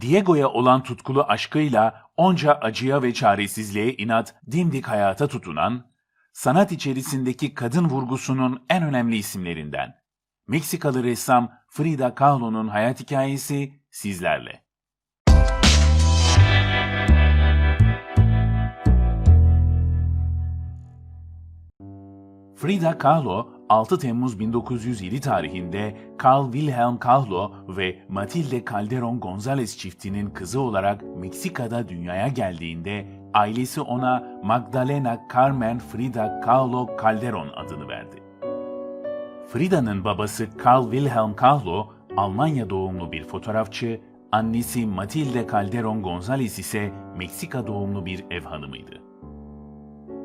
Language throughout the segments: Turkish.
Diego'ya olan tutkulu aşkıyla onca acıya ve çaresizliğe inat dimdik hayata tutunan, sanat içerisindeki kadın vurgusunun en önemli isimlerinden, Meksikalı ressam Frida Kahlo'nun hayat hikayesi sizlerle. Frida Kahlo, 6 Temmuz 1907 tarihinde Carl Wilhelm Kahlo ve Matilde Calderon Gonzalez çiftinin kızı olarak Meksika'da dünyaya geldiğinde ailesi ona Magdalena Carmen Frida Kahlo Calderon adını verdi. Frida'nın babası Carl Wilhelm Kahlo, Almanya doğumlu bir fotoğrafçı, annesi Matilde Calderon Gonzalez ise Meksika doğumlu bir ev hanımıydı.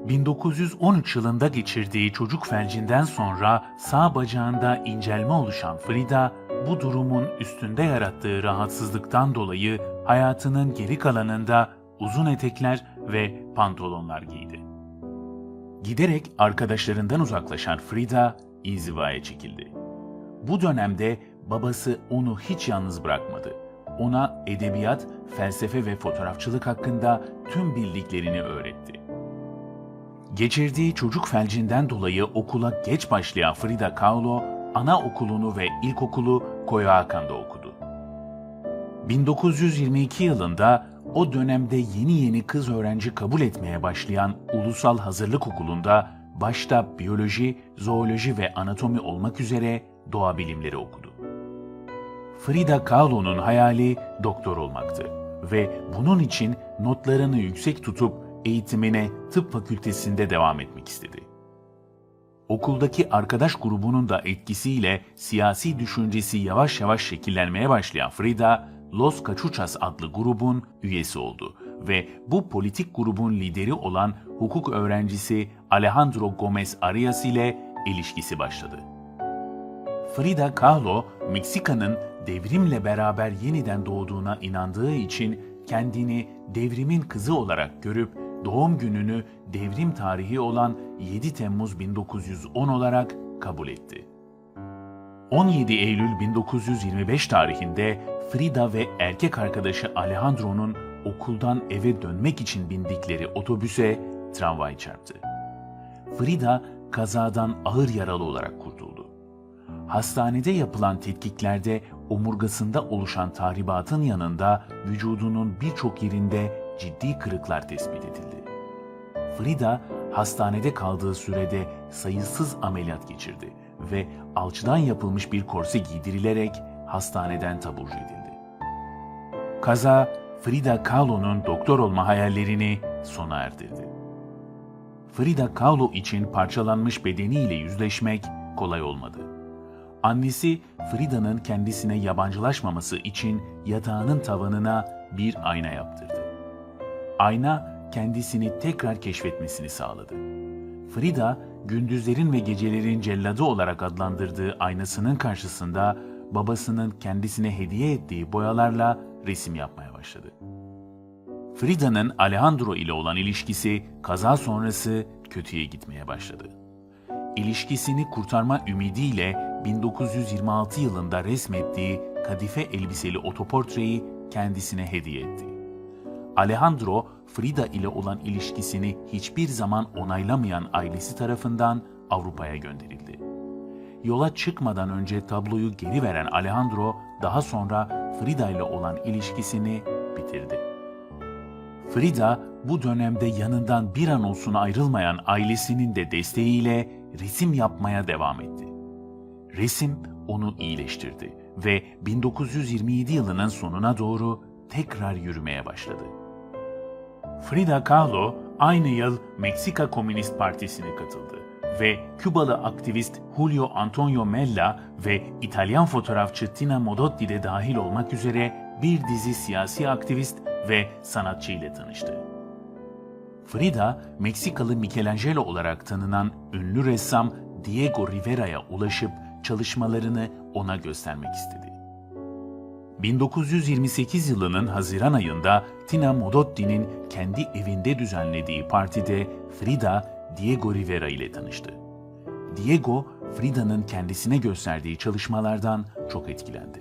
1913 yılında geçirdiği çocuk felcinden sonra sağ bacağında incelme oluşan Frida, bu durumun üstünde yarattığı rahatsızlıktan dolayı hayatının geri kalanında uzun etekler ve pantolonlar giydi. Giderek arkadaşlarından uzaklaşan Frida inzivaya çekildi. Bu dönemde babası onu hiç yalnız bırakmadı. Ona edebiyat, felsefe ve fotoğrafçılık hakkında tüm bildiklerini öğretti. Geçirdiği çocuk felcinden dolayı okula geç başlayan Frida Kahlo, anaokulunu ve ilkokulu Coyoacan'da okudu. 1922 yılında o dönemde yeni yeni kız öğrenci kabul etmeye başlayan Ulusal Hazırlık Okulu'nda başta biyoloji, zooloji ve anatomi olmak üzere doğa bilimleri okudu. Frida Kahlo'nun hayali doktor olmaktı ve bunun için notlarını yüksek tutup eğitimine tıp fakültesinde devam etmek istedi. Okuldaki arkadaş grubunun da etkisiyle siyasi düşüncesi yavaş yavaş şekillenmeye başlayan Frida, Los Cachuchas adlı grubun üyesi oldu ve bu politik grubun lideri olan hukuk öğrencisi Alejandro Gomez Arias ile ilişkisi başladı. Frida Kahlo, Meksika'nın devrimle beraber yeniden doğduğuna inandığı için kendini devrimin kızı olarak görüp doğum gününü devrim tarihi olan 7 Temmuz 1910 olarak kabul etti. 17 Eylül 1925 tarihinde Frida ve erkek arkadaşı Alejandro'nun okuldan eve dönmek için bindikleri otobüse tramvay çarptı. Frida kazadan ağır yaralı olarak kurtuldu. Hastanede yapılan tetkiklerde omurgasında oluşan tahribatın yanında vücudunun birçok yerinde ciddi kırıklar tespit edildi. Frida hastanede kaldığı sürede sayısız ameliyat geçirdi ve alçıdan yapılmış bir korse giydirilerek hastaneden taburcu edildi. Kaza Frida Kahlo'nun doktor olma hayallerini sona erdirdi. Frida Kahlo için parçalanmış bedeniyle yüzleşmek kolay olmadı. Annesi Frida'nın kendisine yabancılaşmaması için yatağının tavanına bir ayna yaptırdı. Ayna kendisini tekrar keşfetmesini sağladı. Frida, gündüzlerin ve gecelerin celladı olarak adlandırdığı aynasının karşısında babasının kendisine hediye ettiği boyalarla resim yapmaya başladı. Frida'nın Alejandro ile olan ilişkisi kaza sonrası kötüye gitmeye başladı. İlişkisini kurtarma ümidiyle 1926 yılında resmettiği kadife elbiseli otoportreyi kendisine hediye etti. Alejandro, Frida ile olan ilişkisini hiçbir zaman onaylamayan ailesi tarafından Avrupa'ya gönderildi. Yola çıkmadan önce tabloyu geri veren Alejandro, daha sonra Frida ile olan ilişkisini bitirdi. Frida, bu dönemde yanından bir an olsun ayrılmayan ailesinin de desteğiyle resim yapmaya devam etti. Resim onu iyileştirdi ve 1927 yılının sonuna doğru tekrar yürümeye başladı. Frida Kahlo aynı yıl Meksika Komünist Partisi'ne katıldı ve Kübalı aktivist Julio Antonio Mella ve İtalyan fotoğrafçı Tina Modotti de dahil olmak üzere bir dizi siyasi aktivist ve sanatçı ile tanıştı. Frida, Meksikalı Michelangelo olarak tanınan ünlü ressam Diego Rivera'ya ulaşıp çalışmalarını ona göstermek istedi. 1928 yılının Haziran ayında Tina Modotti'nin kendi evinde düzenlediği partide Frida, Diego Rivera ile tanıştı. Diego, Frida'nın kendisine gösterdiği çalışmalardan çok etkilendi.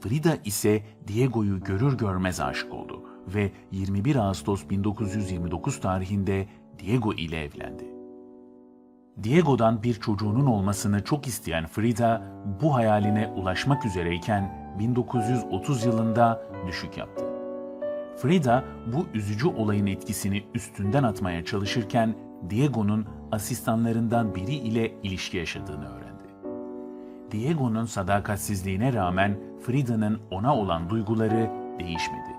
Frida ise Diego'yu görür görmez aşık oldu ve 21 Ağustos 1929 tarihinde Diego ile evlendi. Diego'dan bir çocuğunun olmasını çok isteyen Frida bu hayaline ulaşmak üzereyken 1930 yılında düşük yaptı. Frida bu üzücü olayın etkisini üstünden atmaya çalışırken Diego'nun asistanlarından biri ile ilişki yaşadığını öğrendi. Diego'nun sadakatsizliğine rağmen Frida'nın ona olan duyguları değişmedi.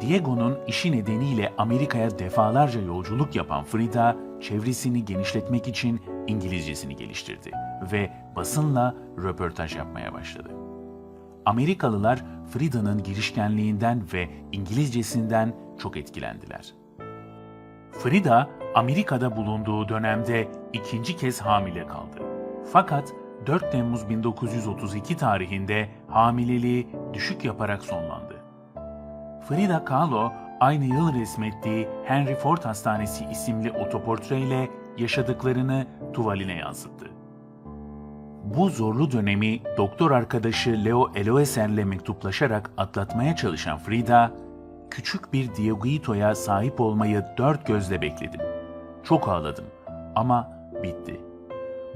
Diego'nun işi nedeniyle Amerika'ya defalarca yolculuk yapan Frida, çevresini genişletmek için İngilizcesini geliştirdi ve basınla röportaj yapmaya başladı. Amerikalılar Frida'nın girişkenliğinden ve İngilizcesinden çok etkilendiler. Frida, Amerika'da bulunduğu dönemde ikinci kez hamile kaldı. Fakat 4 Temmuz 1932 tarihinde hamileliği düşük yaparak sonlandı. Frida Kahlo, aynı yıl resmettiği Henry Ford Hastanesi isimli otoportreyle yaşadıklarını tuvaline yansıttı. Bu zorlu dönemi doktor arkadaşı Leo Eloeser'le mektuplaşarak atlatmaya çalışan Frida, küçük bir Dieguito'ya sahip olmayı dört gözle bekledim. Çok ağladım ama bitti.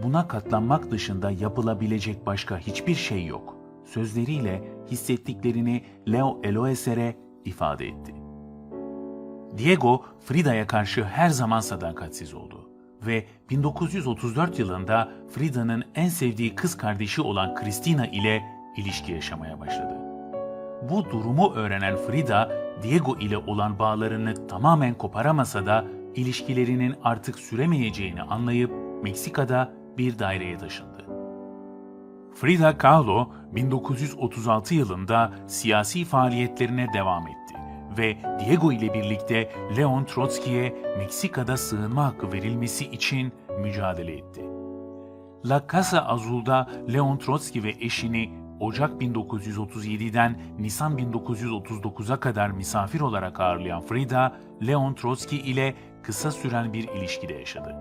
Buna katlanmak dışında yapılabilecek başka hiçbir şey yok. Sözleriyle hissettiklerini Leo Eloeser'e ifade etti. Diego, Frida'ya karşı her zaman sadakatsiz oldu ve 1934 yılında Frida'nın en sevdiği kız kardeşi olan Christina ile ilişki yaşamaya başladı. Bu durumu öğrenen Frida, Diego ile olan bağlarını tamamen koparamasa da ilişkilerinin artık süremeyeceğini anlayıp Meksika'da bir daireye taşındı. Frida Kahlo 1936 yılında siyasi faaliyetlerine devam etti ve Diego ile birlikte Leon Trotsky'ye Meksika'da sığınma hakkı verilmesi için mücadele etti. La Casa Azul'da Leon Trotsky ve eşini Ocak 1937'den Nisan 1939'a kadar misafir olarak ağırlayan Frida, Leon Trotsky ile kısa süren bir ilişkide yaşadı.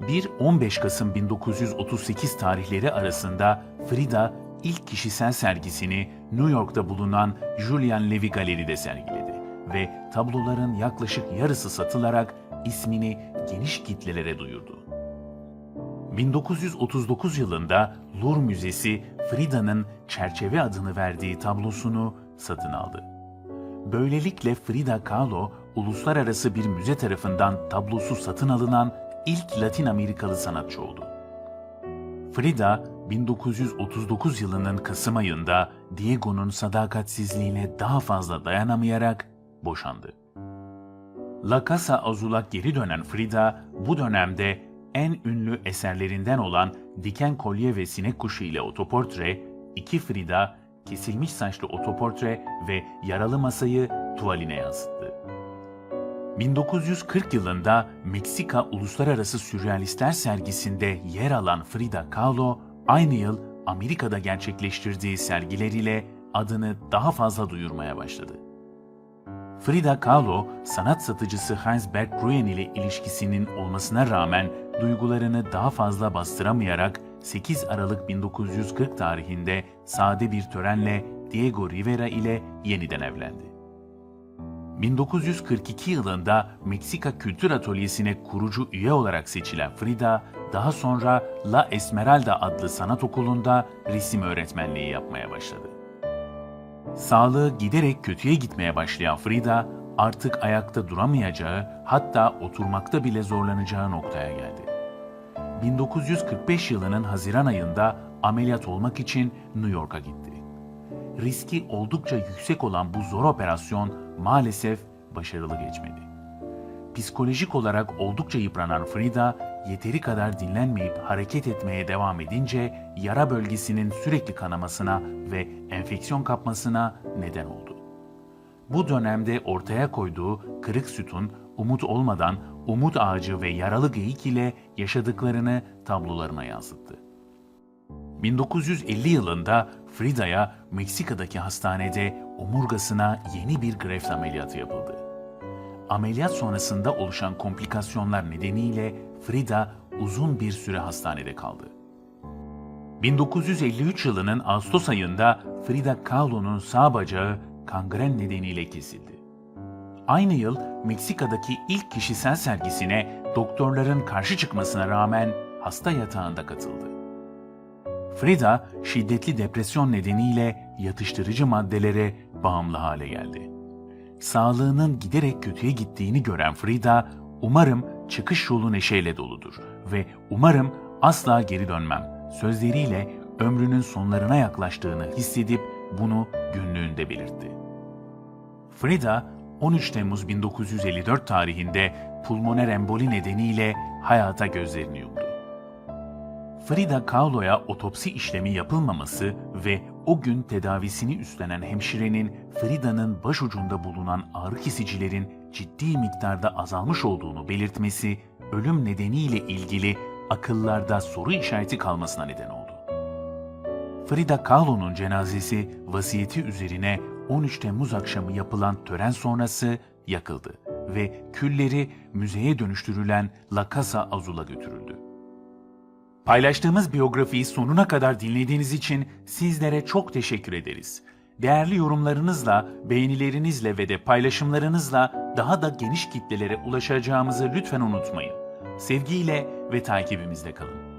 1-15 Kasım 1938 tarihleri arasında Frida ilk kişisel sergisini New York'ta bulunan Julian Levy Galeri'de sergiledi ve tabloların yaklaşık yarısı satılarak ismini geniş kitlelere duyurdu. 1939 yılında Louvre Müzesi Frida'nın çerçeve adını verdiği tablosunu satın aldı. Böylelikle Frida Kahlo uluslararası bir müze tarafından tablosu satın alınan ilk Latin Amerikalı sanatçı oldu. Frida 1939 yılının Kasım ayında Diego'nun sadakatsizliğine daha fazla dayanamayarak boşandı. La Casa Azul'a geri dönen Frida bu dönemde en ünlü eserlerinden olan Diken Kolye ve Sinek Kuşu ile otoportre, iki Frida, kesilmiş saçlı otoportre ve yaralı masayı tuvaline yansıttı. 1940 yılında Meksika Uluslararası Sürrealistler sergisinde yer alan Frida Kahlo, aynı yıl Amerika'da gerçekleştirdiği sergileriyle adını daha fazla duyurmaya başladı. Frida Kahlo, sanat satıcısı Hans Berg Gruen ile ilişkisinin olmasına rağmen duygularını daha fazla bastıramayarak 8 Aralık 1940 tarihinde sade bir törenle Diego Rivera ile yeniden evlendi. 1942 yılında Meksika Kültür Atölyesi'ne kurucu üye olarak seçilen Frida, daha sonra La Esmeralda adlı sanat okulunda resim öğretmenliği yapmaya başladı. Sağlığı giderek kötüye gitmeye başlayan Frida, artık ayakta duramayacağı, hatta oturmakta bile zorlanacağı noktaya geldi. 1945 yılının Haziran ayında ameliyat olmak için New York'a gitti. Riski oldukça yüksek olan bu zor operasyon maalesef başarılı geçmedi. Psikolojik olarak oldukça yıpranan Frida, yeteri kadar dinlenmeyip hareket etmeye devam edince yara bölgesinin sürekli kanamasına ve enfeksiyon kapmasına neden oldu. Bu dönemde ortaya koyduğu kırık sütun, umut olmadan umut ağacı ve yaralı geyik ile yaşadıklarını tablolarına yansıttı. 1950 yılında Frida'ya Meksika'daki hastanede omurgasına yeni bir greft ameliyatı yapıldı. Ameliyat sonrasında oluşan komplikasyonlar nedeniyle Frida uzun bir süre hastanede kaldı. 1953 yılının Ağustos ayında Frida Kahlo'nun sağ bacağı kangren nedeniyle kesildi. Aynı yıl Meksika'daki ilk kişisel sergisine doktorların karşı çıkmasına rağmen hasta yatağında katıldı. Frida şiddetli depresyon nedeniyle yatıştırıcı maddelere bağımlı hale geldi. Sağlığının giderek kötüye gittiğini gören Frida, umarım çıkış yolu neşeyle doludur ve umarım asla geri dönmem sözleriyle ömrünün sonlarına yaklaştığını hissedip bunu günlüğünde belirtti. Frida 13 Temmuz 1954 tarihinde pulmoner emboli nedeniyle hayata gözlerini yumdu. Frida Kahlo'ya otopsi işlemi yapılmaması ve o gün tedavisini üstlenen hemşirenin Frida'nın başucunda bulunan ağrı kesicilerin ciddi miktarda azalmış olduğunu belirtmesi ölüm nedeniyle ilgili akıllarda soru işareti kalmasına neden oldu. Frida Kahlo'nun cenazesi vasiyeti üzerine 13 Temmuz akşamı yapılan tören sonrası yakıldı ve külleri müzeye dönüştürülen La Casa Azul'a götürüldü. Paylaştığımız biyografiyi sonuna kadar dinlediğiniz için sizlere çok teşekkür ederiz. Değerli yorumlarınızla, beğenilerinizle ve de paylaşımlarınızla daha da geniş kitlelere ulaşacağımızı lütfen unutmayın. Sevgiyle ve takibimizde kalın.